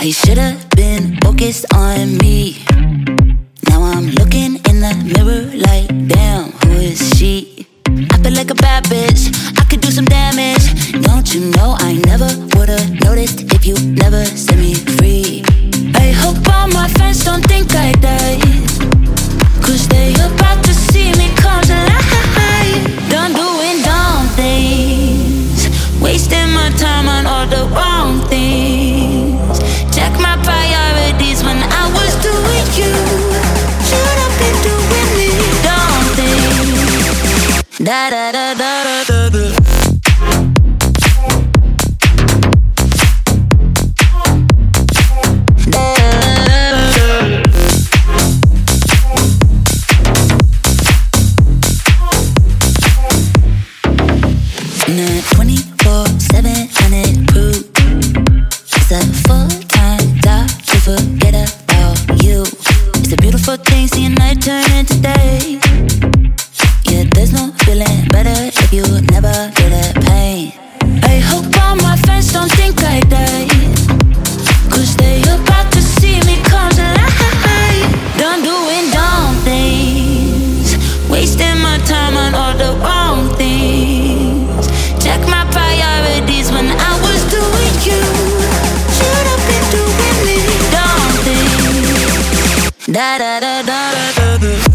Oh, I should've been focused on me. Now I'm looking in the mirror like, damn, who is she? I feel like a bad bitch, I could do some damage. Don't you know I never would've noticed if you never set me free? I hope all my friends don't think I died. Cause they about to see me come to life. Done doing dumb things. Wasting my time on all the wrong things. Da da da da da da da. 24 7 hundred proof. It's a full time job to forget about you. It's a beautiful thing seeing night turn into day. da da da da da da.